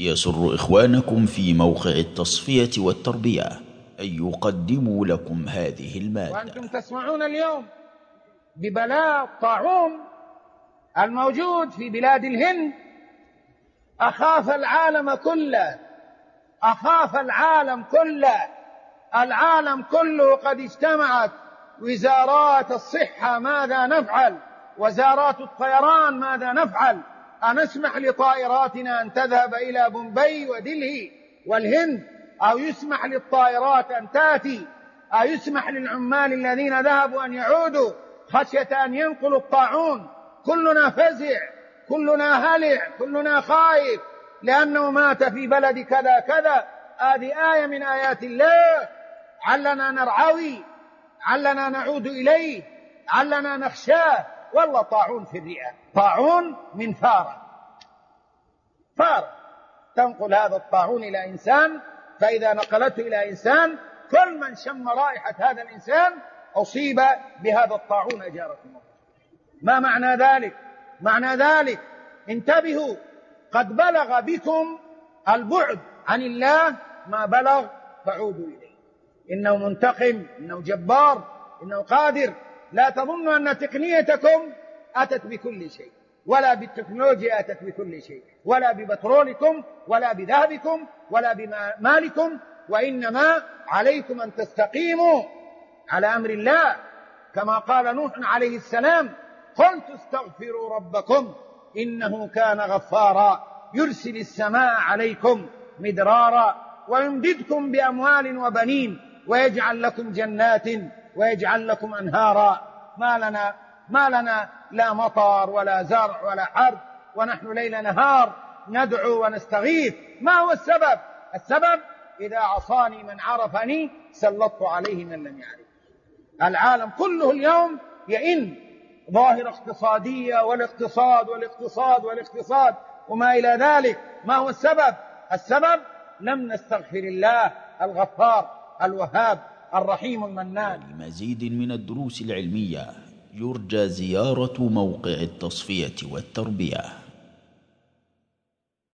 يسر إخوانكم في موقع التصفية والتربية أن يقدموا لكم هذه المادة. وأنتم تسمعون اليوم ببلاء الطاعون الموجود في بلاد الهند. أخاف العالم كله أخاف العالم كله العالم كله قد اجتمعت وزارات الصحة ماذا نفعل؟ وزارات الطيران ماذا نفعل؟ أنسمح لطائراتنا أن تذهب إلى بومبي ودلهي والهند؟ أو يسمح للطائرات أن تأتي؟ أو يسمح للعمال الذين ذهبوا أن يعودوا خشية أن ينقلوا الطاعون؟ كلنا فزع كلنا هلع كلنا خايف لأنه مات في بلد كذا كذا. هذه آية من آيات الله. علنا نرعوي علنا نعود إليه علنا نخشاه. والله طاعون في الرئة. طاعون من فارة فارة تنقل هذا الطاعون إلى إنسان فإذا نقلته إلى إنسان كل من شم رائحة هذا الإنسان أصيب بهذا الطاعون أجاركم الله. ما معنى ذلك؟ معنى ذلك انتبهوا قد بلغ بكم البعد عن الله ما بلغ فعودوا إليه. إنه منتقم إنه جبار إنه قادر لا تظنوا أن تقنيتكم أتت بكل شيء ولا بالتكنولوجيا أتت بكل شيء ولا ببترولكم ولا بذهبكم ولا بمالكم وإنما عليكم أن تستقيموا على أمر الله. كما قال نوح عليه السلام قلت استغفروا ربكم إنه كان غفارا يرسل السماء عليكم مدرارا ويمددكم بأموال وبنين ويجعل لكم جنات ويجعل لكم أنهارا. ما لنا ما لنا لا مطر ولا زرع ولا حرب ونحن ليل نهار ندعو ونستغيث. ما هو السبب؟ السبب إذا عصاني من عرفني سلطت عليه من لم يعرف العالم كله اليوم يئن ظاهرة اقتصادية والاقتصاد والاقتصاد والاقتصاد وما إلى ذلك. ما هو السبب؟ السبب لم نستغفر الله الغفار الوهاب الرحيم المنان. لمزيد من الدروس العلمية يرجى زيارة موقع التصفية والتربية.